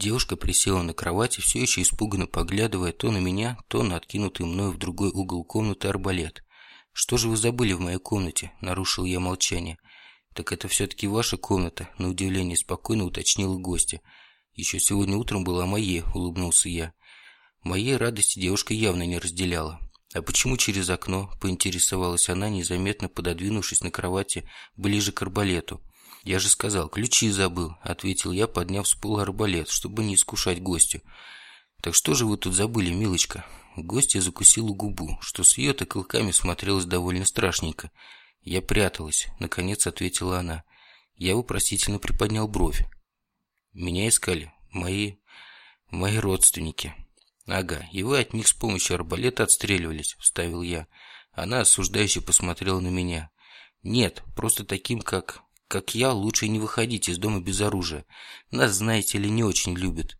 Девушка присела на кровати, все еще испуганно поглядывая то на меня, то на откинутый мною в другой угол комнаты арбалет. «Что же вы забыли в моей комнате?» – нарушил я молчание. «Так это все-таки ваша комната», – на удивление спокойно уточнила гостья. «Еще сегодня утром была моей», – улыбнулся я. Моей радости девушка явно не разделяла. «А почему через окно?» – поинтересовалась она, незаметно пододвинувшись на кровати ближе к арбалету. «Я же сказал, ключи забыл», — ответил я, подняв с пола арбалет, чтобы не искушать гостю. «Так что же вы тут забыли, милочка?» Гостья закусила губу, что с ее-то клыками смотрелось довольно страшненько. «Я пряталась», — наконец ответила она. Я вопросительно приподнял бровь. «Меня искали мои... мои родственники». «Ага, и вы от них с помощью арбалета отстреливались», — вставил я. Она осуждающе посмотрела на меня. «Нет, просто таким, как как я, лучше не выходить из дома без оружия. Нас, знаете ли, не очень любят.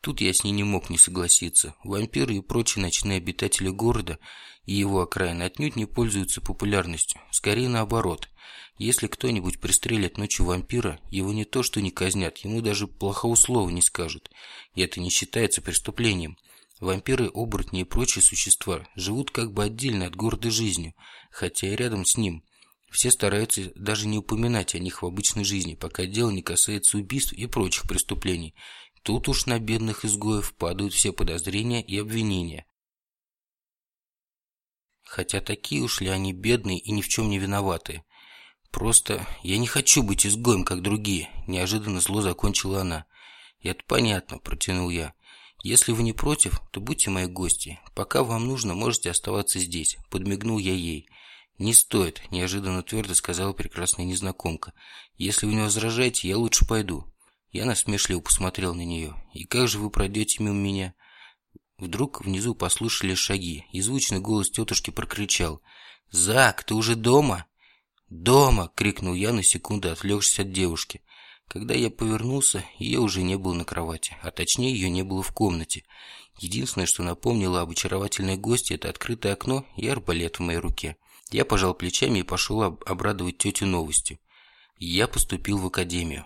Тут я с ней не мог не согласиться. Вампиры и прочие ночные обитатели города и его окраины отнюдь не пользуются популярностью. Скорее наоборот. Если кто-нибудь пристрелит ночью вампира, его не то что не казнят, ему даже плохого слова не скажут. И это не считается преступлением. Вампиры, оборотни и прочие существа живут как бы отдельно от города жизнью, хотя и рядом с ним – все стараются даже не упоминать о них в обычной жизни, пока дело не касается убийств и прочих преступлений. Тут уж на бедных изгоев падают все подозрения и обвинения. Хотя такие уж ли они бедные и ни в чем не виноватые. Просто я не хочу быть изгоем, как другие, неожиданно зло закончила она. И это понятно, протянул я. Если вы не против, то будьте мои гости. Пока вам нужно, можете оставаться здесь, подмигнул я ей. «Не стоит», – неожиданно твердо сказала прекрасная незнакомка. «Если вы не возражаете, я лучше пойду». Я насмешливо посмотрел на нее. «И как же вы пройдете мимо меня?» Вдруг внизу послышали шаги, и звучный голос тетушки прокричал. «Зак, ты уже дома?» «Дома!» – крикнул я на секунду, отвлекшись от девушки. Когда я повернулся, ее уже не было на кровати, а точнее ее не было в комнате. Единственное, что напомнило об очаровательной гости, это открытое окно и арбалет в моей руке. Я пожал плечами и пошел обрадовать тетю новостью. Я поступил в академию.